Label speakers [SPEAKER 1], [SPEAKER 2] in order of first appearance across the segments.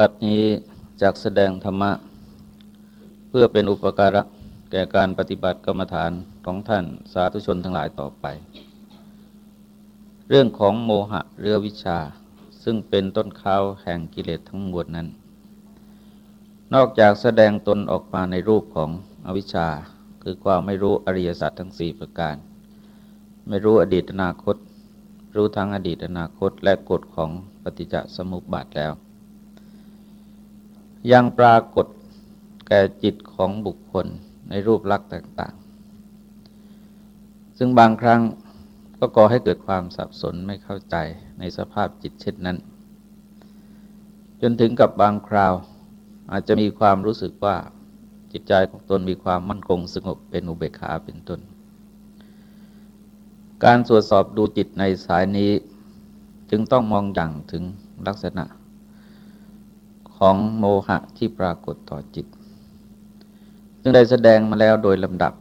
[SPEAKER 1] บัดนี้จากแสดงธรรมะ เพื่อเป็นอุปการะแก่การปฏิบัติกรรมฐานของท่านสาธุชนทั้งหลายต่อไป เรื่องของโมหะเรือวิชา ซึ่งเป็นต้นข้าวแห่งกิเลสทั้งมวลนั้น นอกจากแสดงตนออกมาในรูปของอวิชชา คือความไม่รู้อริยสัจทั้งสี่ประการ ไม่รู้อดีตอนาคต รู้ทั้งอดีตอนาคตและกฎของปฏิจจสมุปบาทแล้ว ยังปรากฏแก่จิตของบุคคลในรูปลักษณ์ต่าง ๆ ซึ่งบางครั้งก็ก่อให้เกิดความสับสนไม่เข้าใจในสภาพจิตเช่นนั้น จนถึงกับบางคราว อาจจะมีความรู้สึกว่าจิตใจของตนมีความมั่นคงสงบเป็นอุเบกขาเป็นต้น การตรวจสอบดูจิตในสายนี้ จึงต้องมองอย่งถึงลักษณะ ของโมหะที่ปรากฏต่อจิต ซึ่งได้แสดงมาแล้วโดยลำดับ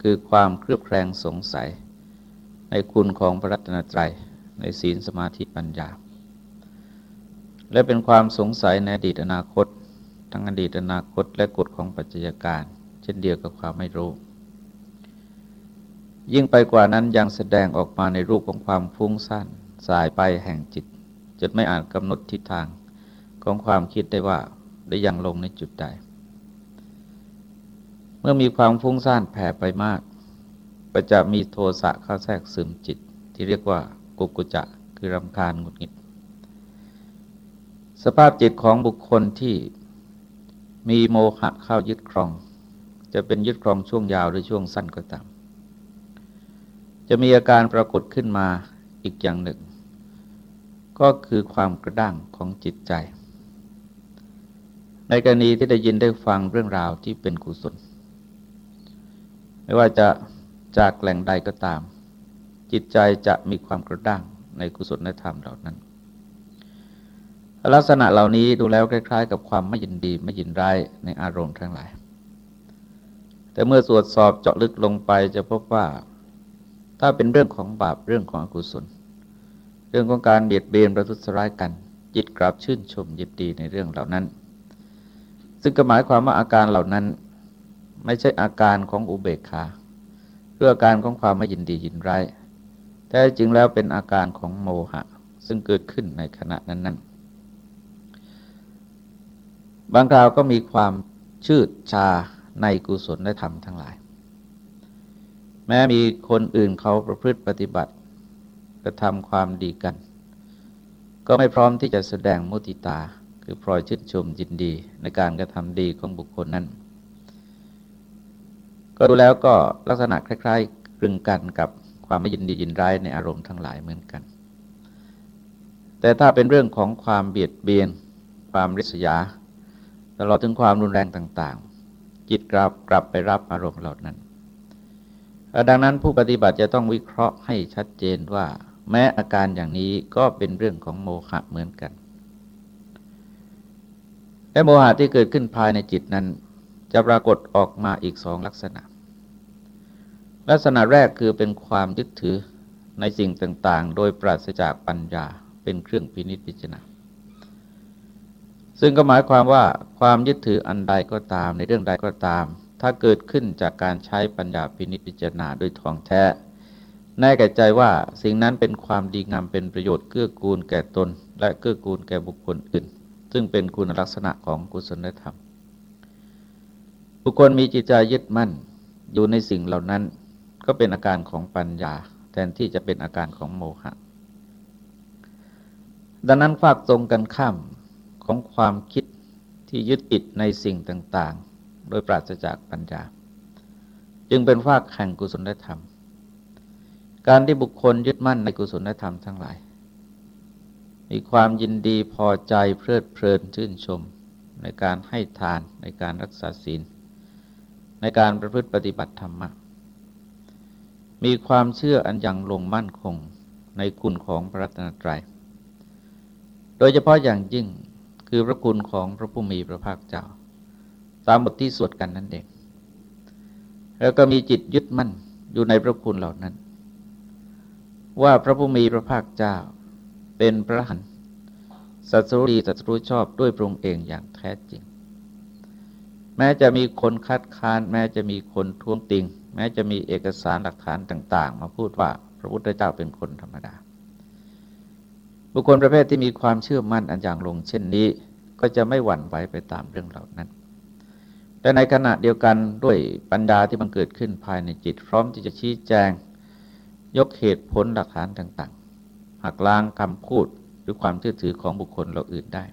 [SPEAKER 1] คือความเครือบแคลงสงสัย ในคุณของพระรัตนตรัยในศีลสมาธิปัญญา และเป็นความสงสัยในอดีตอนาคต ทั้งอดีตอนาคตและกฎของปัจจัยการ เช่นเดียวกับความไม่รู้ ยิ่งไปกว่านั้นยังแสดงออกมาในรูปของความฟุ้งซ่านสายไปแห่งจิตจนไม่อาจกำหนดทิศทาง ของความคิดได้ว่าได้ยังลงในจุดใด เมื่อมีความฟุ้งซ่านแผ่ไปมาก ก็จะมีโทสะเข้าแทรกซึมจิต ที่เรียกว่ากุกุจะคือรำคาญหงุดหงิด สภาพจิตของบุคคลที่มีโมหะเข้ายึดครอง จะเป็นยึดครองช่วงยาวหรือช่วงสั้นก็ตาม จะมีอาการปรากฏขึ้นมาอีกอย่างหนึ่ง ก็คือความกระด้างของจิตใจ ในกรณีที่ได้ยินได้ฟังเรื่องราวที่เป็นกุศล ไม่ว่าจะจากแหล่งใดก็ตาม จิตใจจะมีความกระด้างในกุศลธรรมเหล่านั้น ลักษณะเหล่านี้ดูแล้วคล้ายๆ กับความไม่ยินดีไม่ยินร้ายในอารมณ์ทั้งหลาย แต่เมื่อตรวจสอบเจาะลึกลงไปจะพบว่า ถ้าเป็นเรื่องของบาปเรื่องของอกุศล เรื่องของการเบียดเบียนประทุษร้ายกัน จิตกลับชื่นชมยินดีในเรื่องเหล่านั้น ซึ่งก็หมายความว่าอาการเหล่านั้น ไม่ใช่อาการของอุเบกขาหรืออาการของความไม่ยินดียินร้ายแต่จริงแล้วเป็นอาการของโมหะ ซึ่งเกิดขึ้นในขณะนั้น ๆ บางคราวก็มีความชืดชาในกุศลและธรรมทั้งหลาย แม้มีคนอื่นเขาประพฤติปฏิบัติกระทำความดีกัน ก็ไม่พร้อมที่จะแสดงมุติตา คือพลอยชื่นชมยินดีในการกระทำดีของบุคคลนั้น ก็ดูแล้วก็ลักษณะคล้ายๆคลึงกันกับความไม่ยินดียินร้ายในอารมณ์ทั้งหลายเหมือนกัน แต่ถ้าเป็นเรื่องของความเบียดเบียน ความริษยา ตลอดถึงความรุนแรงต่างๆ จิตกลับกลับไปรับอารมณ์เหล่านั้น ดังนั้นผู้ปฏิบัติจะต้องวิเคราะห์ให้ชัดเจนว่า แม้อาการอย่างนี้ก็เป็นเรื่องของโมฆะเหมือนกัน และโมหะที่เกิดขึ้นภายในจิตนั้น จะปรากฏออกมาอีกสองลักษณะ ลักษณะแรกคือเป็นความยึดถือในสิ่งต่างๆ โดยปราศจากปัญญาเป็นเครื่องพินิจพิจารณาซึ่งก็หมายความว่าความยึดถืออันใดก็ตามในเรื่องใดก็ตาม ถ้าเกิดขึ้นจากการใช้ปัญญาพินิจพิจารณาโดยทองแท้แน่แก่ใจว่าสิ่งนั้นเป็นความดีงามเป็นประโยชน์เกื้อกูลแก่ตน และเกื้อกูลแก่บุคคลอื่น ซึ่งเป็นคุณลักษณะของกุศลธรรม บุคคลมีจิตใจยึดมั่นอยู่ในสิ่งเหล่านั้น ก็เป็นอาการของปัญญา แทนที่จะเป็นอาการของโมหะ ดังนั้นฝากตรงกันข้ามของความคิดที่ยึดติดในสิ่งต่างๆ โดยปราศจากปัญญา จึงเป็นฝากแห่งกุศลธรรม การที่บุคคลยึดมั่นในกุศลธรรมทั้งหลาย มีความยินดีพอใจเพลิดเพลินชื่นชม ในการให้ทานในการรักษาศีล ในการประพฤติปฏิบัติธรรมะ มีความเชื่ออันยังลงมั่นคงในคุณของพระรัตนตรัย โดยเฉพาะอย่างยิ่งคือพระคุณของพระผู้มีพระภาคเจ้า ตามบทที่สวดกันนั่นเอง แล้วก็มีจิตยึดมั่นอยู่ในพระคุณเหล่านั้น ว่าพระผู้มีพระภาคเจ้า เป็นพระหันสัตรูดีสัตรูชอบด้วยปรุงเองอย่างแท้จริง แม้จะมีคนคัดค้าน แม้จะมีคนท้วงติง แม้จะมีเอกสารหลักฐานต่าง ๆ มาพูดว่าพระพุทธเจ้าเป็นคนธรรมดา บุคคลประเภทที่มีความเชื่อมั่นอันอย่างลงเช่นนี้ ก็จะไม่หวั่นไหวไปตามเรื่องเหล่านั้นแต่ในขณะเดียวกันด้วยปัญญาที่มันเกิดขึ้นภายในจิต พร้อมที่จะชี้แจง ยกเหตุผลหลักฐานต่างๆ หักล้างคำพูดหรือความเชื่อถือของบุคคลเราอื่นได้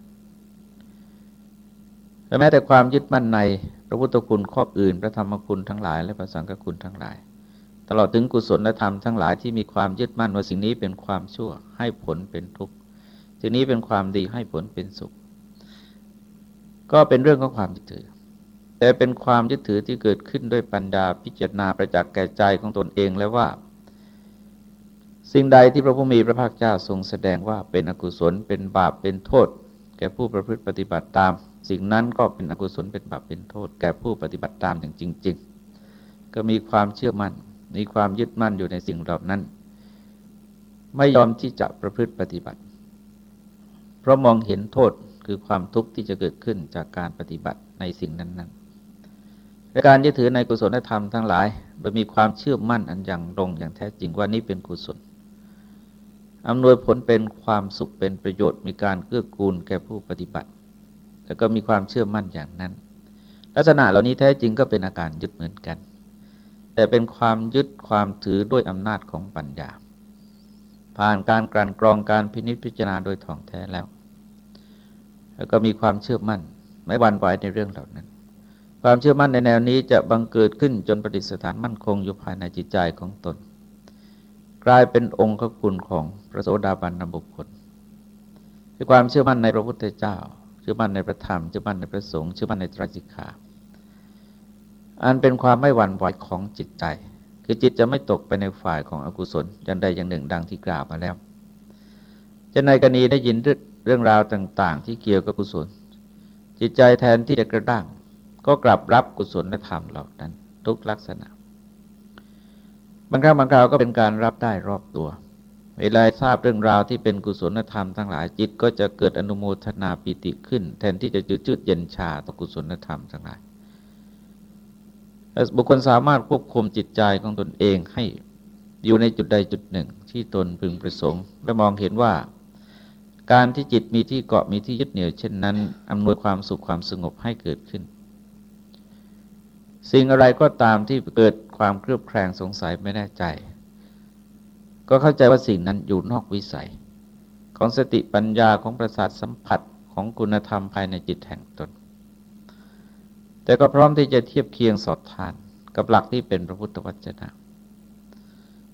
[SPEAKER 1] แต่แม้แต่ความยึดมั่นในพระพุทธคุณข้ออื่น พระธรรมคุณทั้งหลาย และพระสังฆคุณทั้งหลาย ตลอดถึงกุศลธรรมทั้งหลายที่มีความยึดมั่นว่าสิ่งนี้เป็นความชั่วให้ผลเป็นทุกข์สิ่งนี้เป็นความดีให้ผลเป็นสุข ก็เป็นเรื่องของความยึดถือ แต่เป็นความยึดถือที่เกิดขึ้นด้วยปัญญาพิจารณาประจักษ์แก่ใจของตนเองแล้วว่า สิ่งใดที่พระผู้มีพระภาคเจ้าทรงแสดงว่าเป็นอกุศลเป็นบาปเป็นโทษ แก่ผู้ประพฤติปฏิบัติตาม สิ่งนั้นก็เป็นอกุศลเป็นบาปเป็นโทษ แก่ผู้ปฏิบัติตามอย่างจริง ๆ ก็มีความเชื่อมั่นมีความยึดมั่นอยู่ในสิ่งเหล่านั้น ไม่ยอมที่จะประพฤติปฏิบัติ เพราะมองเห็นโทษคือความทุกข์ที่จะเกิดขึ้นจากการปฏิบัติในสิ่งนั้นๆและการยึดถือในกุศลธรรมทั้งหลายโดยมีความเชื่อมั่นอันอย่างลงอย่างแท้จริงว่านี้เป็นกุศล อำนวยผลเป็นความสุขเป็นประโยชน์มีการเกื้อกูลแก่ผู้ปฏิบัติ แล้วก็มีความเชื่อมั่นอย่างนั้น ลักษณะเหล่านี้แท้จริงก็เป็นอาการยึดเหมือนกัน แต่เป็นความยึดความถือด้วยอำนาจของปัญญา ผ่านการกลั่นกรองการพินิจพิจารณาโดยถ่องแท้แล้ว แล้วก็มีความเชื่อมั่นไม่หวั่นไหวในเรื่องเหล่านั้น ความเชื่อมั่นในแนวนี้จะบังเกิดขึ้นจนประดิษฐานมั่นคงอยู่ภายในจิตใจของตน กลายเป็นองค์คุณของ พระโสดาบันนบุคคลคือความเชื่อมั่นในพระพุทธเจ้า เชื่อมั่นในพระธรรม เชื่อมั่นในพระสงฆ์ เชื่อมั่นในตรจิขาอันเป็นความไม่หวั่นไหวของจิตใจ คือจิตจะไม่ตกไปในฝ่ายของอกุศลอย่างใดอย่างหนึ่งดังที่กล่าวมาแล้ว จะในกรณีได้ยินเรื่องราวต่าง ๆ ที่เกี่ยวกับกุศล จิตใจแทนที่จะกระด้าง ก็กลับรับกุศลและธรรมเหล่านั้น ทุกลักษณะ บางครั้งบางคราวก็เป็นการรับได้รอบตัว เวลาทราบเรื่องราวที่เป็นกุศลธรรมทั้งหลายจิตก็จะเกิดอนุโมทนาปิติขึ้น แทนที่จะจืดจืดเย็นชาต่อกุศลธรรมทั้งหลายบุคคลสามารถควบคุมจิตใจของตนเองให้อยู่ในจุดใดจุดหนึ่งที่ตนพึงประสงค์ และมองเห็นว่า การที่จิตมีที่เกาะมีที่ยึดเหนี่ยวเช่นนั้นอำนวยความสุขความสงบให้เกิดขึ้น สิ่งอะไรก็ตามที่เกิดความเครือบแคลงสงสัยไม่แน่ใจ ก็เข้าใจว่าสิ่งนั้นอยู่นอกวิสัย ของสติปัญญาของประสาทสัมผัสของคุณธรรมภายในจิตแห่งตน แต่ก็พร้อมที่จะเทียบเคียงสอดทานกับหลักที่เป็นพระพุทธวจนะ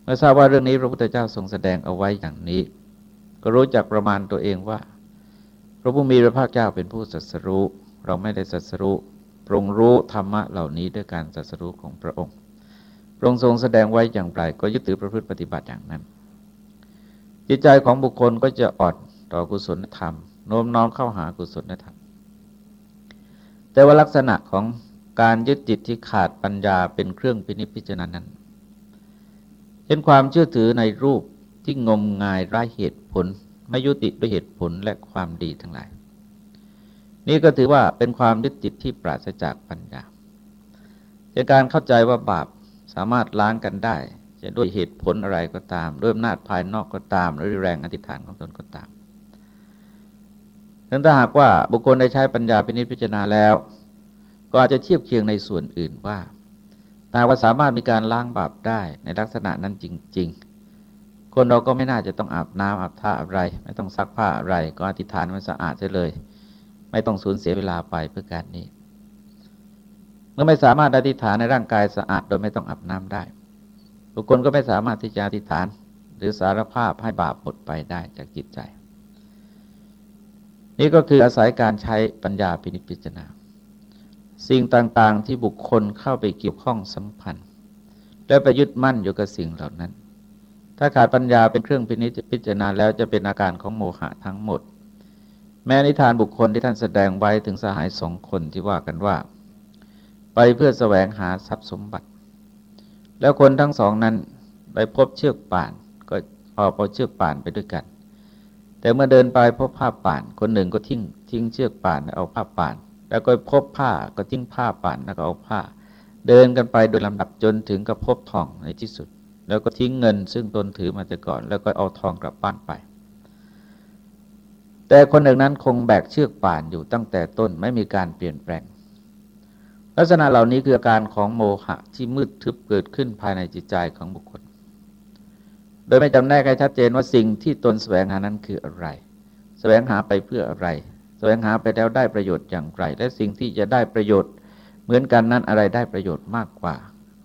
[SPEAKER 1] เมื่อทราบว่าเรื่องนี้พระพุทธเจ้าทรงแสดงเอาไว้อย่างนี้ ก็รู้จักประมาณตัวเองว่า พระผู้มีพระภาคเจ้าเป็นผู้สัสรู้เราไม่ได้สัสรู้ปรงรู้ธรรมะเหล่านี้ด้วยการสัสรู้ของพระองค์ พระองค์ทรงแสดงไว้อย่างไรก็ยึดถือประพฤติปฏิบัติอย่างนั้น จิตใจของบุคคลก็จะอ่อนต่อกุศลธรรมโน้มน้อมเข้าหากุศลธรรม แต่ว่าลักษณะของการยึดจิตที่ขาดปัญญาเป็นเครื่องพินิจพิจารณานั้นเป็นความเชื่อถือในรูปที่งมงายไร้เหตุผลไม่ยุติด้วยเหตุผลและความดีทั้งหลาย นี่ก็ถือว่าเป็นความยึดติดที่ปราศจากปัญญาเป็นการเข้าใจว่าบาป สามารถล้างกันได้ จะด้วยเหตุผลอะไรก็ตาม ด้วยอำนาจภายนอกก็ตาม หรือแรงอธิษฐานของตนก็ตามถ้าหากว่าบุคคลได้ใช้ปัญญาพินิจพิจารณาแล้ว ก็อาจจะเทียบเคียงในส่วนอื่นว่าถ้าว่าสามารถมีการล้างบาปได้ในลักษณะนั้นจริง ๆ คนเราก็ไม่น่าจะต้องอาบน้ำอาบท่าอะไร ไม่ต้องซักผ้าอะไร ก็อธิษฐานมันสะอาดเลย ไม่ต้องสูญเสียเวลาไปเพื่อการนี้ เมื่อไม่สามารถอธิษฐานในร่างกายสะอาดโดยไม่ต้องอาบน้ำได้ บุคคลก็ไม่สามารถที่จะอธิษฐาน หรือสารภาพให้บาปหมดไปได้จากจิตใจ นี่ก็คืออาศัยการใช้ปัญญาพินิจพิจารณา สิ่งต่างๆที่บุคคลเข้าไปเกี่ยวข้องสัมพันธ์และไปยึดมั่นอยู่กับสิ่งเหล่านั้น ถ้าขาดปัญญาเป็นเครื่องพินิจพิจารณาแล้วจะเป็นอาการของโมหะทั้งหมด แม้นิทานบุคคลที่ท่านแสดงไว้ถึงสหายสองคนที่ว่ากันว่า ไปเพื่อแสวงหาทรัพย์สมบัติ แล้วคนทั้งสองนั้นไปพบเชือกป่าน ก็พอพอเชือกป่านไปด้วยกัน แต่เมื่อเดินไปพบผ้าป่าน คนหนึ่งก็ทิ้งทิ้งเชือกป่านเอาผ้าป่าน แล้วก็พบผ้าก็ทิ้งผ้าป่านแล้วก็เอาผ้า เดินกันไปโดยลำดับจนถึงกับพบทองในที่สุด แล้วก็ทิ้งเงิน ซึ่งตนถือมาแต่ก่อน แล้วก็เอาทองกลับบ้านไปแต่คนหนึ่งนั้นคงแบกเชือกป่านอยู่ตั้งแต่ต้นไม่มีการเปลี่ยนแปลง ลักษณะเหล่านี้คืออาการของโมหะที่มืดทึบเกิดขึ้นภายในจิตใจของบุคคล โดยไม่จำแนกให้ชัดเจนว่าสิ่งที่ตนแสวงหานั้นคืออะไร แสวงหาไปเพื่ออะไร แสวงหาไปแล้วได้ประโยชน์อย่างไร และสิ่งที่จะได้ประโยชน์ เหมือนกันนั้นอะไรได้ประโยชน์มากกว่า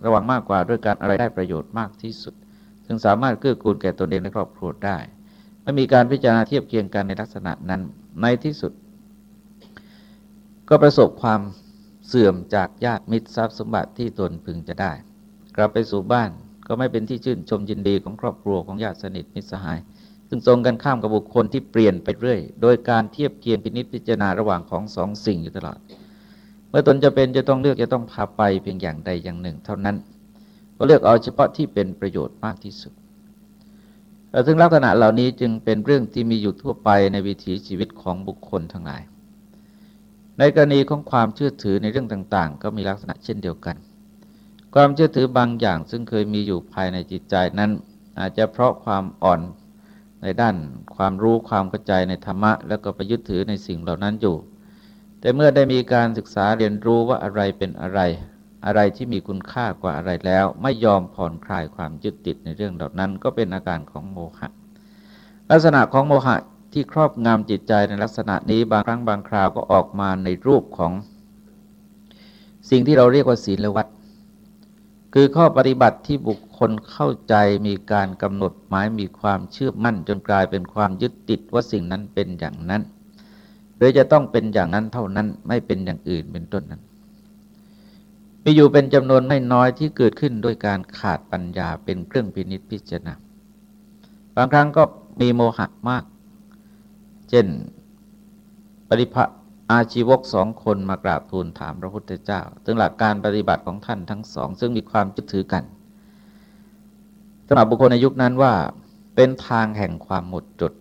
[SPEAKER 1] ระหว่างมากกว่าด้วยการอะไรได้ประโยชน์มากที่สุด ซึ่งสามารถเกื้อกูลแก่ตนเองและครอบครัวได้ไม่มีการพิจารณาเทียบเคียงกันในลักษณะนั้นในที่สุด ก็ประสบความ เสื่อมจากญาติมิตรทรัพย์สมบัติที่ตนพึงจะได้ กลับไปสู่บ้านก็ไม่เป็นที่ชื่นชมยินดีของครอบครัวของญาติสนิทมิตรสหายซึ่งตรงกันข้ามกับบุคคลที่เปลี่ยนไปเรื่อย โดยการเทียบเคียงพินิจพิจารณาระหว่างของสองสิ่งอยู่ตลอด เมื่อตนจะเป็นจะต้องเลือกจะต้องพาไปเพียงอย่างใดอย่างหนึ่ง เท่านั้น ก็เลือกเอาเฉพาะที่เป็นประโยชน์มากที่สุดซึ่งลักษณะเหล่านี้จึงเป็นเรื่องที่มีอยู่ทั่วไปในวิถีชีวิตของบุคคลทั้งหลาย ในกรณีของความเชื่อถือในเรื่องต่างๆ ก็มีลักษณะเช่นเดียวกัน ความเชื่อถือบางอย่างซึ่งเคยมีอยู่ภายในจิตใจนั้น อาจจะเพราะความอ่อนในด้านความรู้ความเข้าใจในธรรมะ แล้วก็ไปยึดถือในสิ่งเหล่านั้นอยู่ แต่เมื่อได้มีการศึกษาเรียนรู้ว่าอะไรเป็นอะไร อะไรที่มีคุณค่ากว่าอะไรแล้ว ไม่ยอมผ่อนคลายความยึดติดในเรื่องเหล่านั้น ก็เป็นอาการของโมหะ ลักษณะของโมหะ ที่ครอบงำจิตใจในลักษณะนี้บางครั้งบางคราวก็ออกมาในรูปของ สิ่งที่เราเรียกว่าศีลวัตรคือข้อปฏิบัติที่บุคคลเข้าใจมีการกำหนดหมายมีความเชื่อมั่นจนกลายเป็นความยึดติดว่าสิ่งนั้นเป็นอย่างนั้น หรือจะต้องเป็นอย่างนั้นเท่านั้นไม่เป็นอย่างอื่นเป็นต้นนั้นมีอยู่เป็นจำนวนไม่น้อยที่เกิดขึ้นด้วยการขาดปัญญาเป็นเครื่องพินิจพิจารณาบางครั้งก็มีโมหะมาก เช่น ปริภะอาชีวกสองคนมากราบทูลถามพระพุทธเจ้า ถึงหลักการปฏิบัติของท่านทั้งสอง ซึ่งมีความจึดถือกันสำหรับบุคคลในยุคนั้นว่าเป็นทางแห่งความหมดจด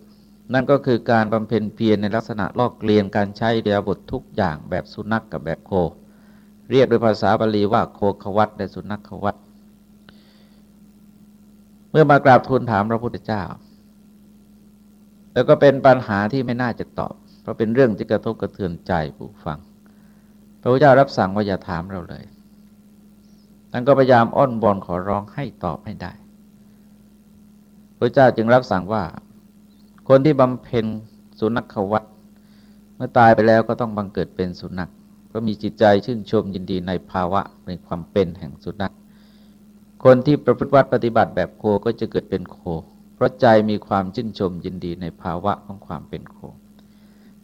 [SPEAKER 1] นั่นก็คือการบำเพ็ญเพียรในลักษณะลอกเลียนการใช้เดียบททุกอย่างแบบสุนัขกกับแบบโค เรียกโดยภาษาบาลีว่าโคขวัตและสุนัขขวัตเมื่อมากราบทูลถามพระพุทธเจ้า แล้วก็เป็นปัญหาที่ไม่น่าจะตอบ เพราะเป็นเรื่องที่กระทบกระเทือนใจผู้ฟัง พระพุทธเจ้ารับสั่งว่าอย่าถามเราเลยท่านก็พยายามอ้อนบอนขอร้องให้ตอบให้ได้ พระเจ้าจึงรับสั่งว่า คนที่บำเพ็ญสุนัขวัตเมื่อตายไปแล้วก็ต้องบังเกิดเป็นสุนัขเพราะมีจิตใจชื่นชมยินดีในภาวะในความเป็นแห่งสุนัขคนที่ประพฤติวัดปฏิบัติแบบโคก็จะเกิดเป็นโค ราะใจมีความชื่นชมยินดีในภาวะของความเป็นโค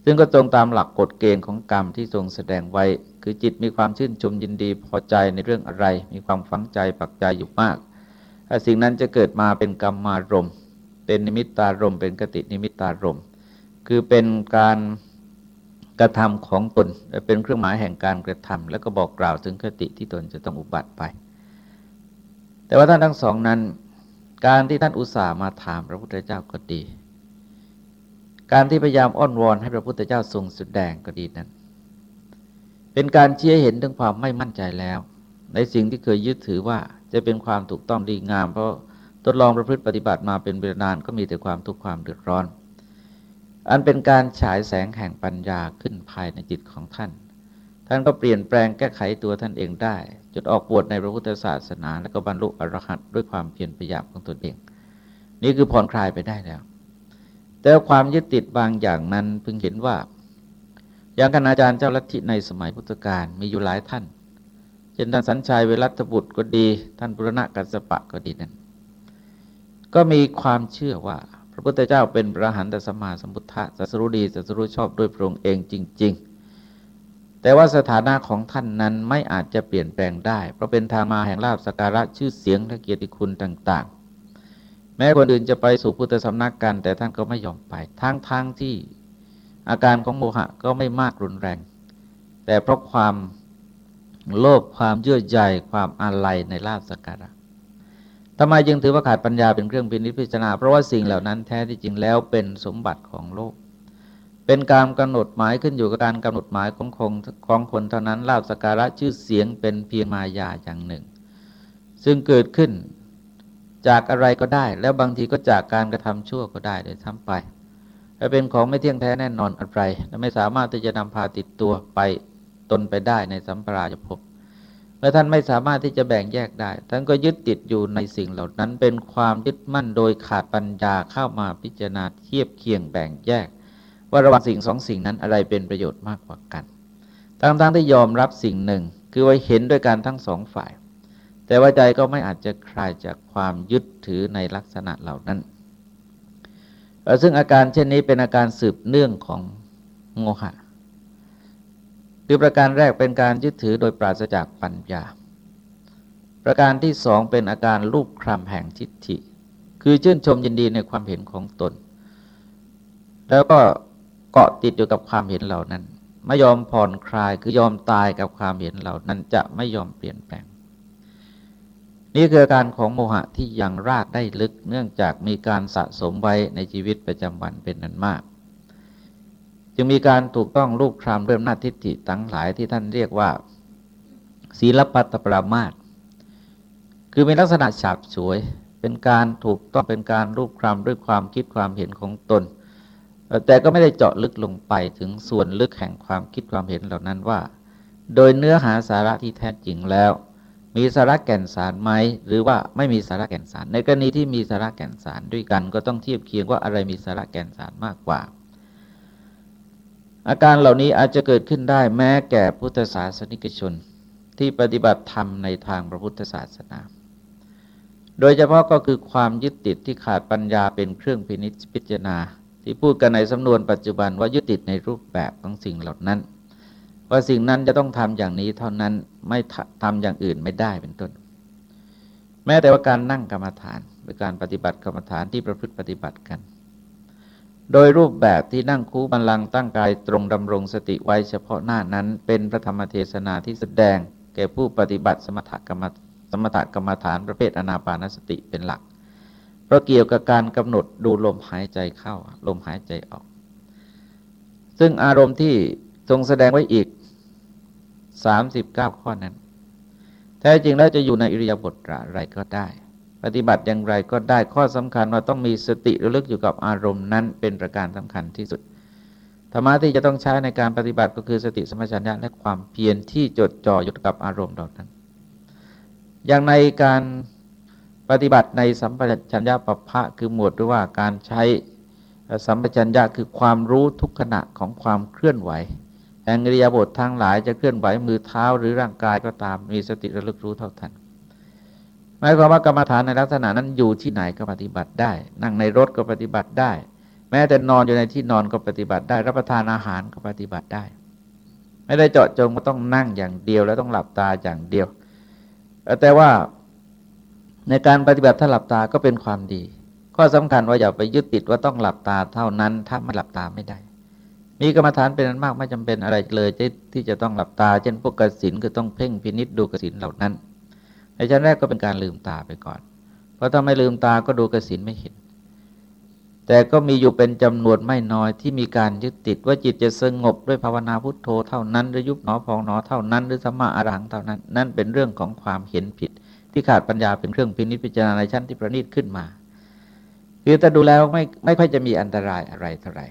[SPEAKER 1] ซึ่งก็ตรงตามหลักกฎเกณฑ์ของกรรมที่ทรงแสดงไว้ คือจิตมีความชื่นชมยินดีพอใจในเรื่องอะไร มีความฝังใจปักใจอยู่มากถ้าสิ่งนั้นจะเกิดมาเป็นกรรมมารม เป็นนิมิตตารม เป็นกตินิมิตตารม คือเป็นการกระทำของตน เป็นเครื่องหมายแห่งการกระทำแล้วก็บอกกล่าวถึงคติที่ตนจะต้องอุบัติไป แต่ว่าท่านทั้งสองนั้น การที่ท่านอุตส่าห์มาถามพระพุทธเจ้าก็ดี การที่พยายามอ้อนวอนให้พระพุทธเจ้าทรงแสดแดงก็ดีนั้น เป็นการเชี้เห็นถึงความไม่มั่นใจแล้ว ในสิ่งที่เคยยึดถือว่าจะเป็นความถูกต้องดีงาม เพราะทดลองประพฤติปฏิบัติมาเป็นเวลานานก็มีแต่ความทุกข์ความเดือดร้อน อันเป็นการฉายแสงแห่งปัญญาขึ้นภายในจิตของท่าน ท่านก็เปลี่ยนแปลงแก้ไขตัวท่านเองได้ จนออกบวชในพระพุทธศาสนา และก็บรรลุอรหัตด้วยความเพียรพยายามของตนเอง นี่คือผ่อนคลายไปได้แล้ว แต่ความยึดติดบางอย่างนั้นเพิ่งเห็นว่าอย่างคณาจารย์เจ้าลัทธิในสมัยพุทธกาลมีอยู่หลายท่านเช่นท่านสัญชัยเวรัตบุตรก็ดี ท่านปุรณะกัสปะก็ดีนั้น ก็มีความเชื่อว่า พระพุทธเจ้าเป็นพระหันตสมมาสมุทธะสัสรุดีสัสรุชอบด้วยพระองค์เองจริง แต่ว่าสถานะของท่านนั้นไม่อาจจะเปลี่ยนแปลงได้ เพราะเป็นทางมาแห่งลาบสการะชื่อเสียงและเกียรติคุณต่าง ๆ แม้คนอื่นจะไปสู่พุทธสำนักกัน แต่ท่านก็ไม่ยอมไปทั้งทั้งที่อาการของโมหะก็ไม่มากรุนแรง แต่เพราะความโลภความเยื่อใยความอาลัยในลาภสการะทำไมจึงถือว่าขาดปัญญาเป็นเครื่องพินิจพิจารณาเพราะว่าสิ่งเหล่านั้นแท้ที่จริงแล้วเป็นสมบัติของโลก เป็นการกำหนดหมายขึ้นอยู่กับการกำหนดหมายของคงของคนเท่านั้นลาบสการะชื่อเสียงเป็นเพียงมายาอย่างหนึ่ง ซึ่งเกิดขึ้นจากอะไรก็ได้ แล้วบางทีก็จากการกระทำชั่วก็ได้โดยทั้งไปและเป็นของไม่เที่ยงแท้แน่นอนอะไรและไม่สามารถที่จะนำพาติดตัวไปตนไปได้ในสัมปราชภพเมื่อท่านไม่สามารถที่จะแบ่งแยกได้ ท่านก็ยึดติดอยู่ในสิ่งเหล่านั้นเป็นความยึดมั่นโดยขาดปัญญาเข้ามาพิจารณาเทียบเคียงแบ่งแยก ว่าระหว่างสิ่งสองสิ่งนั้นอะไรเป็นประโยชน์มากกว่ากันทั้งๆทที่ยอมรับสิ่งหนึ่ง คือว่าเห็นด้วยการทั้งสองฝ่าย แต่ว่าใจก็ไม่อาจจะคลายจากความยึดถือในลักษณะเหล่านั้น ซึ่งอาการเช่นนี้เป็นอาการสืบเนื่องของโมหะคือประการแรกเป็นการยึดถือโดยปราศจากปัญญา ประการที่สองเป็นอาการรูปคลำแห่งทิฏฐิ คือชื่นชมยินดีในความเห็นของตน แล้วก็ เกาะติดอยู่กับความเห็นเหล่านั้น ไม่ยอมผ่อนคลายคือยอมตายกับความเห็นเหล่านั้นจะไม่ยอมเปลี่ยนแปลง นี่คืออาการของโมหะที่ยังรากได้ลึกเนื่องจากมีการสะสมไว้ในชีวิตประจำวันเป็นนั้นมาก จึงมีการถูกต้องรูปครามเริ่มหน้าทิฏฐิทั้งหลายที่ท่านเรียกว่า ศีลปัตตปรามาตคือเป็นลักษณะฉาบฉวยเป็นการถูกต้องเป็นการรูปครามด้วยความคิดความเห็นของตน แต่ก็ไม่ได้เจาะลึกลงไปถึงส่วนลึกแห่งความคิดความเห็นเหล่านั้นว่า โดยเนื้อหาสาระที่แท้จริงแล้ว มีสาระแก่นสารไหมหรือว่าไม่มีสาระแก่นสาร ในกรณีที่มีสาระแก่นสารด้วยกัน ก็ต้องเทียบเคียงว่าอะไรมีสาระแก่นสารมากกว่า อาการเหล่านี้อาจจะเกิดขึ้นได้แม้แก่พุทธศาสนิกชน ที่ปฏิบัติธรรมในทางพระพุทธศาสนาโดยเฉพาะก็คือความยึดติดที่ขาดปัญญาเป็นเครื่องพินิจพิจารณา ที่พูดกันในสำนวนปัจจุบันว่ายึดติดในรูปแบบของสิ่งเหล่านั้น ว่าสิ่งนั้นจะต้องทำอย่างนี้เท่านั้นไม่ทำอย่างอื่นไม่ได้เป็นต้น แม้แต่ว่าการนั่งกรรมฐานหรือการปฏิบัติกรรมฐานที่ประพฤติปฏิบัติกัน โดยรูปแบบที่นั่งคูบันลังตั้งกายตรงดำรงสติไว้เฉพาะหน้านั้นเป็นพระธรรมเทศนาที่แสดง แก่ผู้ปฏิบัติสมถกรรมสมถกรรมฐานประเภทอนาปานสติเป็นหลัก เพราะเกี่ยวกับการกำหนดดูลมหายใจเข้า ลมหายใจออก ซึ่งอารมณ์ที่ทรงแสดงไว้อีก 39 ข้อนั้น แท้จริงแล้วจะอยู่ในอิริยาบถอะไรก็ได้ ปฏิบัติอย่างไรก็ได้ข้อสำคัญว่าต้องมีสติระลึกอยู่กับอารมณ์นั้นเป็นประการสำคัญที่สุดธรรมะที่จะต้องใช้ในการปฏิบัติก็คือสติสมัชัญญะและความเพียรที่จดจ่ออยู่กับอารมณ์ดอกนั้น อย่างในการ ปฏิบัติในสัมปชัญญะปภะคือหมวดหรือว่าการใช้สัมปชัญญะคือความรู้ทุกขณะของความเคลื่อนไหวแห่งอริยบททั้งหลายจะเคลื่อนไหวมือเท้าหรือร่างกายก็ตามมีสติระลึกรู้เท่าทันหมายความว่ากรรมฐานในลักษณะนั้นอยู่ที่ไหนก็ปฏิบัติได้ นั่งในรถก็ปฏิบัติได้ แม้แต่นอนอยู่ในที่นอนก็ปฏิบัติได้ รับประทานอาหารก็ปฏิบัติได้ ไม่ได้เจาะจงว่าต้องนั่งอย่างเดียวแล้วต้องหลับตาอย่างเดียว แต่ว่า ในการปฏิบัติถ้าหลับตาก็เป็นความดี ข้อสำคัญว่าอย่าไปยึดติดว่าต้องหลับตาเท่านั้น ถ้าไม่หลับตาไม่ได้ มีกรรมฐานเป็นอันมากไม่จำเป็นอะไรเลยที่จะต้องหลับตา เช่นพวกกสินก็ต้องเพ่งพินิษดูกสินเหล่านั้น ในชั้นแรกก็เป็นการลืมตาไปก่อน เพราะถ้าไม่ลืมตาก็ดูกระสินไม่เห็น แต่ก็มีอยู่เป็นจำนวนไม่น้อยที่มีการยึดติดว่าจิตจะสงบด้วยภาวนาพุทโธเท่านั้นหรือยุบหนอพองหนอเท่านั้นหรือสัมมาอรังเท่านั้น นั่นเป็นเรื่องของความเห็นผิด ที่ขาดปัญญาเป็นเครื่องพินิจพิจารณาในชั้นที่ประณีตขึ้นมาคือแต่ดูแล้วไม่ไม่ค่อยจะมีอันตรายอะไรเท่าไหร่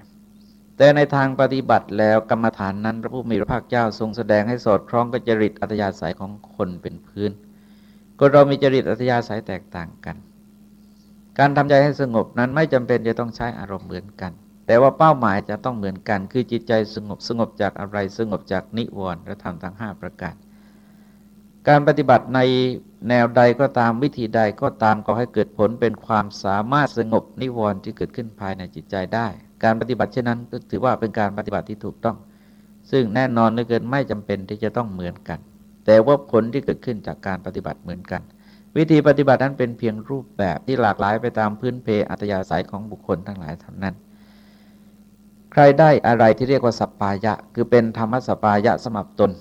[SPEAKER 1] แต่ในทางปฏิบัติแล้วกรรมฐานนั้น พระผู้มีพระภาคเจ้าทรงแสดงให้สอดคล้องกับจริตอัตยาศัยของคนเป็นพื้นคนเรามีจริตอัธยาศัยแตกต่างกัน การทำใจให้สงบนั้นไม่จำเป็นจะต้องใช้อารมณ์เหมือนกัน แต่ว่าเป้าหมายจะต้องเหมือนกัน คือจิตใจสงบสงบจากอะไรสงบจากนิวรณ์และธรรมทั้งห้าประการ การปฏิบัติในแนวใดก็ตามวิธีใดก็ตามก็ให้เกิดผลเป็นความสามารถสงบนิวรณ์ที่เกิดขึ้นภายในจิตใจได้ การปฏิบัติเช่นนั้นก็ถือว่าเป็นการปฏิบัติที่ถูกต้อง ซึ่งแน่นอนเหลือเกินไม่จำเป็นที่จะต้องเหมือนกัน แต่ว่าผลที่เกิดขึ้นจากการปฏิบัติเหมือนกัน วิธีปฏิบัตินั้นเป็นเพียงรูปแบบที่หลากหลายไปตามพื้นเพอัตยาศัยของบุคคลทั้งหลายเท่านั้น ใครได้อะไรที่เรียกว่าสัปปายะ คือเป็นธรรมสัปปายะสมับตน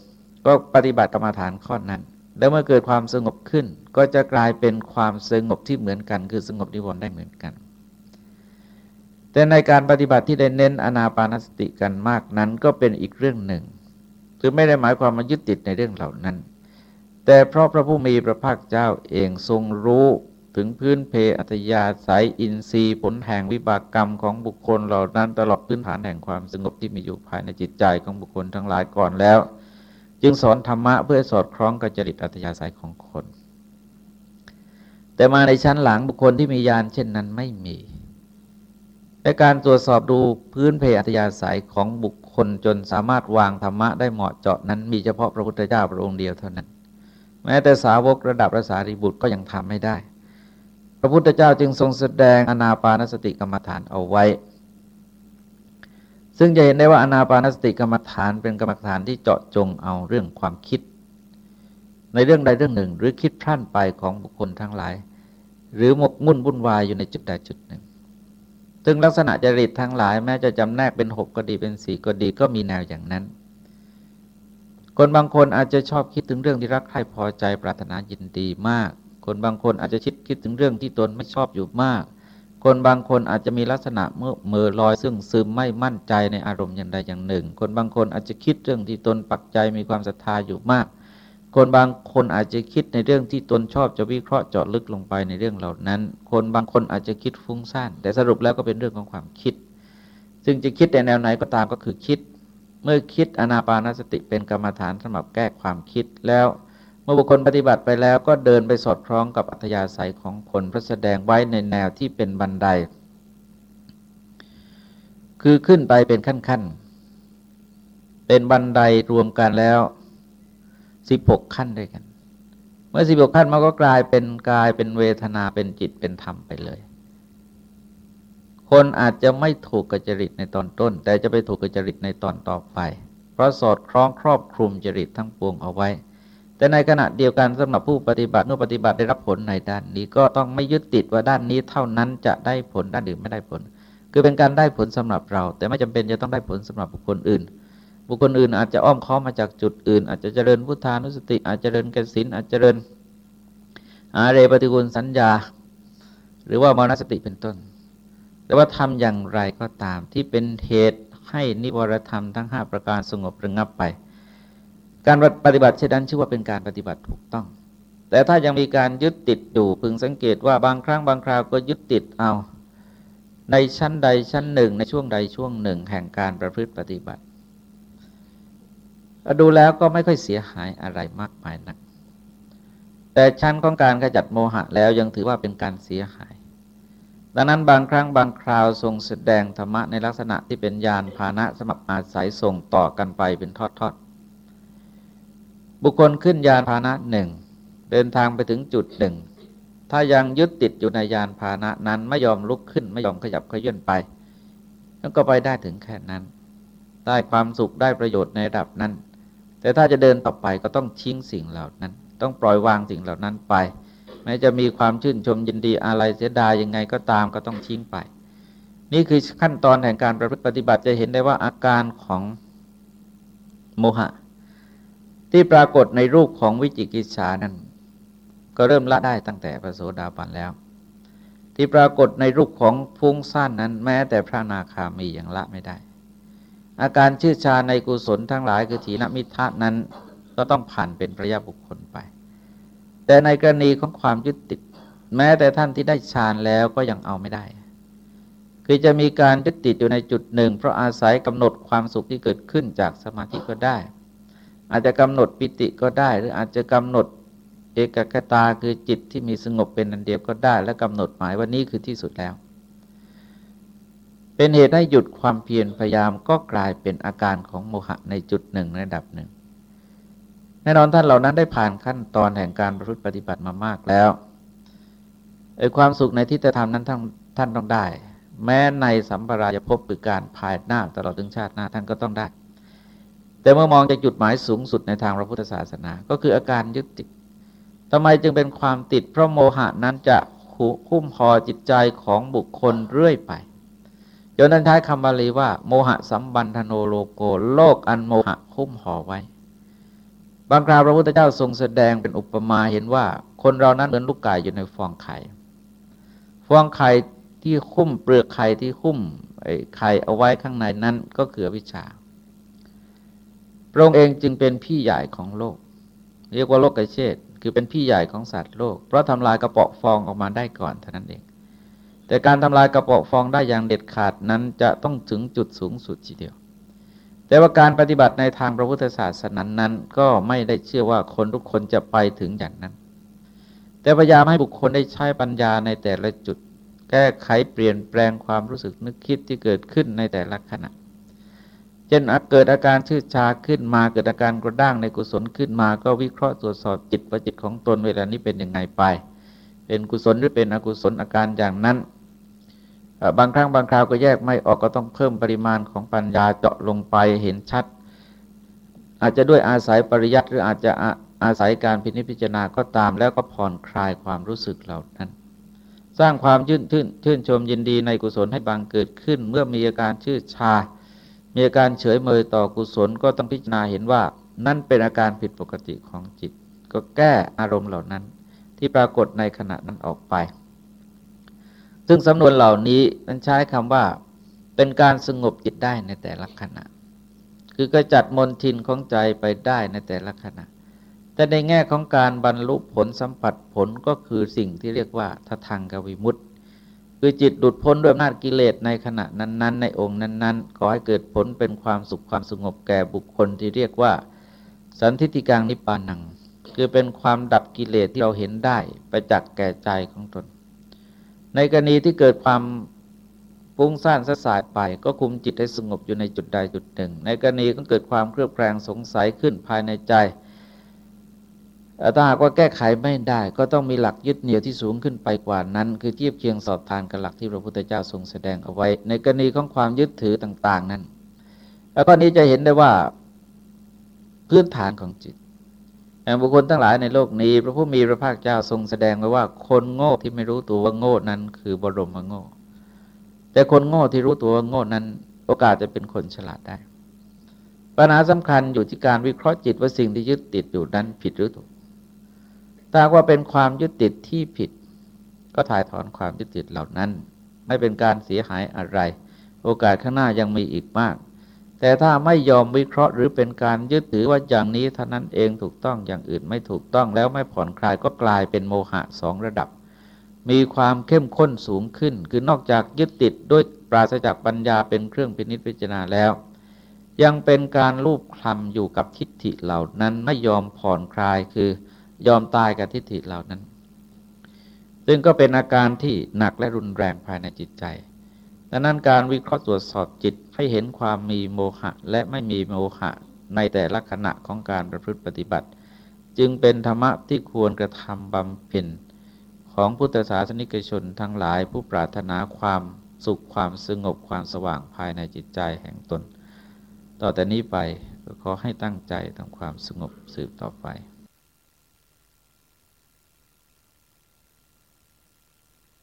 [SPEAKER 1] ก็ปฏิบัติกรรมฐานข้อนั้น แล้วเมื่อเกิดความสงบขึ้น ก็จะกลายเป็นความสงบที่เหมือนกัน คือสงบนิวรณ์ได้เหมือนกัน แต่ในการปฏิบัติที่ได้เน้นอนาปานสติกันมากนั้นก็เป็นอีกเรื่องหนึ่งคือไม่ได้หมายความมายึดติดในเรื่องเหล่านั้น แต่เพราะพระผู้มีพระภาคเจ้าเองทรงรู้ถึงพื้นเพอัตยาสายอินทรีย์ผลแห่งวิบากกรรมของบุคคลเหล่านั้นตลอดพื้นฐานแห่งความสงบที่มีอยู่ภายในจิตใจของบุคคลทั้งหลายก่อนแล้ว จึงสอนธรรมะเพื่อสอดคล้องกับจริตอัตยาสายของคน แต่มาในชั้นหลังบุคคลที่มีญาณเช่นนั้นไม่มีในการตรวจสอบดูพื้นเพอัตยาสายของบุคคลจนสามารถวางธรรมะได้เหมาะเจาะนั้นมีเฉพาะพระพุทธเจ้าพระองค์เดียวเท่านั้น แม้แต่สาวกระดับพระสารีบุตรก็ยังทำไม่ได้ พระพุทธเจ้าจึงทรงแสดงอนาปานสติกรรมฐานเอาไว้ ซึ่งจะเห็นได้ว่าอนาปานสติกรรมฐานเป็นกรรมฐานที่เจาะจงเอาเรื่องความคิด ในเรื่องใดเรื่องหนึ่ง หรือคิดพล่านไปของบุคคลทั้งหลาย หรือหมกมุ่นวุ่นวายอยู่ในจุดใดจุดหนึ่ง ซึ่งลักษณะจริตทั้งหลายแม้จะจำแนกเป็นหกก็ดีเป็นสี่ก็ดีก็มีแนวอย่างนั้น คนบางคนอาจจะชอบคิดถึงเรื่องที่รักใคร่พอใจปรารถนายินดีมาก คนบางคนอาจจะคิดคิดถึงเรื่องที่ตนไม่ชอบอยู่มาก คนบางคนอาจจะมีลักษณะเมื่อเมื่อลอยซึ่งซึมไม่มั่นใจในอารมณ์อย่างใดอย่างหนึ่ง คนบางคนอาจจะคิดเรื่องที่ตนปักใจมีความศรัทธาอยู่มาก คนบางคนอาจจะคิดในเรื่องที่ตนชอบจะวิเคราะห์เจาะลึกลงไปในเรื่องเหล่านั้น คนบางคนอาจจะคิดฟุ้งซ่านแต่สรุปแล้วก็เป็นเรื่องของความคิด ซึ่งจะคิดในแนวไหนก็ตามก็คือคิด เมื่อคิดอนาปานสติเป็นกรรมฐานสำหรับแก้ความคิดแล้ว เมื่อบุคคลปฏิบัติไปแล้วก็เดินไปสอดคล้องกับอัธยาศัยของคนพระแสดงไว้ในแนวที่เป็นบันได คือขึ้นไปเป็นขั้นๆ เป็นบันไดรวมกันแล้วสิบหกขั้นด้วยกัน เมื่อสิบหกขั้นมันก็กลายเป็นกายเป็นเวทนาเป็นจิตเป็นธรรมไปเลย คนอาจจะไม่ถูกกจริตในตอนต้น แต่จะไปถูกกจริตในตอนต่อไป เพราะสอดคล้องครอบคลุมจริตทั้งปวงเอาไว้ แต่ในขณะเดียวกันสำหรับผู้ปฏิบัติเมื่อปฏิบัติได้รับผลในด้านนี้ก็ต้องไม่ยึดติดว่าด้านนี้เท่านั้นจะได้ผลด้านอื่นไม่ได้ผล คือเป็นการได้ผลสำหรับเรา แต่ไม่จำเป็นจะต้องได้ผลสำหรับบุคคลอื่น บุคคลอื่นอาจจะอ้อมค้อมมาจากจุดอื่น อาจจะเจริญพุทธานุสติ อาจจะเจริญกสินอาจจะเจริญอาเรปฏิกูลสัญญา หรือว่ามรณสติเป็นต้น แต่ว่าทำอย่างไรก็ตามที่เป็นเหตุให้นิวรธรรมทั้ง 5 ประการสงบระงับไป การปฏิบัติเช่นนั้นชื่อว่าเป็นการปฏิบัติถูกต้อง แต่ถ้ายังมีการยึดติดอยู่พึงสังเกตว่าบางครั้งบางคราวก็ยึดติดเอา ในชั้นใดชั้นหนึ่ง ในช่วงใดช่วงหนึ่ง แห่งการประพฤติปฏิบัติ ดูแล้วก็ไม่ค่อยเสียหายอะไรมากมายนัก แต่ชั้นของการขจัดโมหะแล้วยังถือว่าเป็นการเสียหาย ดังนั้นบางครั้งบางคราวทรงแสดงธรรมะในลักษณะที่เป็นยานพาหนะสมบัติอาศัยส่งต่อกันไปเป็นทอด บุคคลขึ้นยานพาหนะหนึ่งเดินทางไปถึงจุดหนึ่งถ้ายังยึดติดอยู่ในยานพาหนะนั้นไม่ยอมลุกขึ้นไม่ยอมขยับขยื่นไปนั่นก็ไปได้ถึงแค่นั้น ได้ความสุขได้ประโยชน์ในระดับนั้น แต่ถ้าจะเดินต่อไปก็ต้องทิ้งสิ่งเหล่านั้น ต้องปล่อยวางสิ่งเหล่านั้นไปแม้จะมีความชื่นชมยินดีอะไรเสียดายยังไงก็ตามก็ต้องทิ้งไป นี่คือขั้นตอนแห่งการประพฤติปฏิบัติจะเห็นได้ว่าอาการของโมหะ ที่ปรากฏในรูปของวิจิกิจฉานั้น ก็เริ่มละได้ตั้งแต่พระโสดาบันแล้ว ที่ปรากฏในรูปของฟุ้งซ่านนั้น แม้แต่พระนาคามียังละไม่ได้ อาการชื่อชาในกุศลทั้งหลายคือถีนมิทะนั้นก็ต้องผ่านเป็นพระยาบุคคลไป แต่ในกรณีของความยึดติด แม้แต่ท่านที่ได้ฌานแล้วก็ยังเอาไม่ได้ คือจะมีการยึดติดอยู่ในจุดหนึ่ง เพราะอาศัยกำหนดความสุขที่เกิดขึ้นจากสมาธิก็ได้ อาจจะกำหนดปิติก็ได้ หรืออาจจะกำหนดเอกคตาคือจิตที่มีสงบเป็นอันเดียวก็ได้ และกำหนดหมายว่านี่คือที่สุดแล้ว เป็นเหตุให้หยุดความเพียรพยายามก็กลายเป็นอาการของโมหะในจุดหนึ่งระดับหนึ่งแน่นอนท่านเหล่านั้นได้ผ่านขั้นตอนแห่งการประพฤติปฏิบัติมามากแล้วไอ้ความสุขในที่จะทำนั้นท่านท่านต้องได้ แม้ในสัมปรายภพคือการภายหน้าตลอดถึงชาติหน้าท่านก็ต้องได้ แต่เมื่อมองจากจุดหมายสูงสุดในทางพระพุทธศาสนา ก็คืออาการยึดติดทำไมจึงเป็นความติด เพราะโมหะนั้นจะคุ้มพอจิตใจของบุคคลเรื่อยไปจนนั้นใช้คำบาลีว่า โมหะสัมบันธโนโลโกโลกอันโมหะคุ้มห่อไว้ บางคราวพระพุทธเจ้าทรงแสดงเป็นอุปมาเห็นว่า คนเรานั้นเหมือนลูกไก่อยู่ในฟองไข่ ฟองไข่ที่คุ้มเปลือกไข่ที่คุ้มไข่เอาไว้ข้างในนั้นก็คือวิชา พระองค์เองจึงเป็นพี่ใหญ่ของโลก เรียกว่าโลกกระเชษคือเป็นพี่ใหญ่ของสัตว์โลก เพราะทำลายกระเปาะฟองออกมาได้ก่อนเท่านั้นเอง แต่การทำลายกระเปาะฟองได้อย่างเด็ดขาดนั้นจะต้องถึงจุดสูงสุดทีเดียว แต่ว่าการปฏิบัติในทางพระพุทธศาสนานั้น ก็ไม่ได้เชื่อว่าคนทุกคนจะไปถึงอย่างนั้น แต่พยายามให้บุคคลได้ใช้ปัญญาในแต่ละจุด แก้ไขเปลี่ยนแปลงความรู้สึกนึกคิดที่เกิดขึ้นในแต่ละขณะ เช่นเกิดอาการชื่อชาขึ้นมาเกิดอาการกระด้างในกุศลขึ้นมา ก็วิเคราะห์ตรวจสอบจิตประจิตของตนเวลานี้เป็นยังไงไป เป็นกุศลหรือเป็นอกุศลอาการอย่างนั้น บางครั้งบางคราวก็แยกไม่ออกก็ต้องเพิ่มปริมาณของปัญญาเจาะลงไปเห็นชัด อาจจะด้วยอาศัยปริยัติหรืออาจจะอาศัยการพินิจพิจารณาก็ตาม แล้วก็ผ่อนคลายความรู้สึกเหล่านั้น สร้างความยื่นชื่นชื่นชมยินดีในกุศลให้บางเกิดขึ้น เมื่อมีอาการชื่อชา มีอาการเฉยเมยต่อกุศลก็ต้องพิจารณาเห็นว่า นั่นเป็นอาการผิดปกติของจิต ก็แก้อารมณ์เหล่านั้น ที่ปรากฏในขณะนั้นออกไป ซึ่งสำนวนเหล่านี้มันใช้คำว่า เป็นการสงบจิตได้ในแต่ละขณะ คือกระจัดมนทินของใจไปได้ในแต่ละขณะ แต่ในแง่ของการบรรลุผลสัมผัสผลก็คือสิ่งที่เรียกว่าทัทังกวิมุตติ คือจิตดุดพ้นด้วยอำนาจกิเลสในขณะนั้น ๆ ในองค์นั้น ๆ ขอให้เกิดผลเป็นความสุขความสงบแก่บุคคลที่เรียกว่า สันทิติกังนิปานัง คือเป็นความดับกิเลสที่เราเห็นได้ไปจากแก่ใจของตน ในกรณีที่เกิดความฟุ้งซ่านสสายไป ก็คุมจิตให้สงบอยู่ในจุดใดจุดหนึ่ง ในกรณีก็เกิดความเครือบแคลงสงสัยขึ้นภายในใจ ถ้าหากว่าแก้ไขไม่ได้ก็ต้องมีหลักยึดเหนี่ยวที่สูงขึ้นไปกว่านั้น คือเทียบเคียงสอบทานกับหลักที่พระพุทธเจ้าทรงแสดงเอาไว้ ในกรณีของความยึดถือต่าง ๆ นั้น แล้วก็นี้จะเห็นได้ว่าพื้นฐานของจิตแห่งบุคคลทั้งหลายในโลกนี้ พระผู้มีพระภาคเจ้าทรงแสดงไว้ว่าคนโง่ที่ไม่รู้ตัวว่าโง่นั้น คือบรมโง่ แต่คนโง่ที่รู้ตัวว่าโง่นั้น โอกาสจะเป็นคนฉลาดได้ปัญหาสำคัญอยู่ที่การวิเคราะห์จิตว่าสิ่งที่ยึดติดอยู่นั้นผิดหรือถูก ถ้าว่าเป็นความยึดติดที่ผิด ก็ถ่ายถอนความยึดติดเหล่านั้น ไม่เป็นการเสียหายอะไร โอกาสข้างหน้ายังมีอีกมาก แต่ถ้าไม่ยอมวิเคราะห์หรือเป็นการยึดถือว่าอย่างนี้เท่านั้นเองถูกต้องอย่างอื่นไม่ถูกต้องแล้วไม่ผ่อนคลายก็กลายเป็นโมหะสองระดับ มีความเข้มข้นสูงขึ้น คือนอกจากยึดติดด้วยปราศจากปัญญาเป็นเครื่องพินิจพิจารณาแล้วยังเป็นการรูปคลำอยู่กับทิฏฐิเหล่านั้นไม่ยอมผ่อนคลายคือ ยอมตายกับทิฏฐิเหล่านั้น ซึ่งก็เป็นอาการที่หนักและรุนแรงภายในจิตใจดังนั้นการวิเคราะห์ตรวจสอบจิตให้เห็นความมีโมหะ และไม่มีโมหะในแต่ละขณะของการประพฤติปฏิบัติ จึงเป็นธรรมะที่ควรกระทำบำเพ็ญของพุทธศาสนิกชนทั้งหลายผู้ปรารถนาความสุขความสงบความสว่างภายในจิตใจแห่งตน ต่อแต่นี้ไปก็ขอให้ตั้งใจทำความสงบสืบต่อไป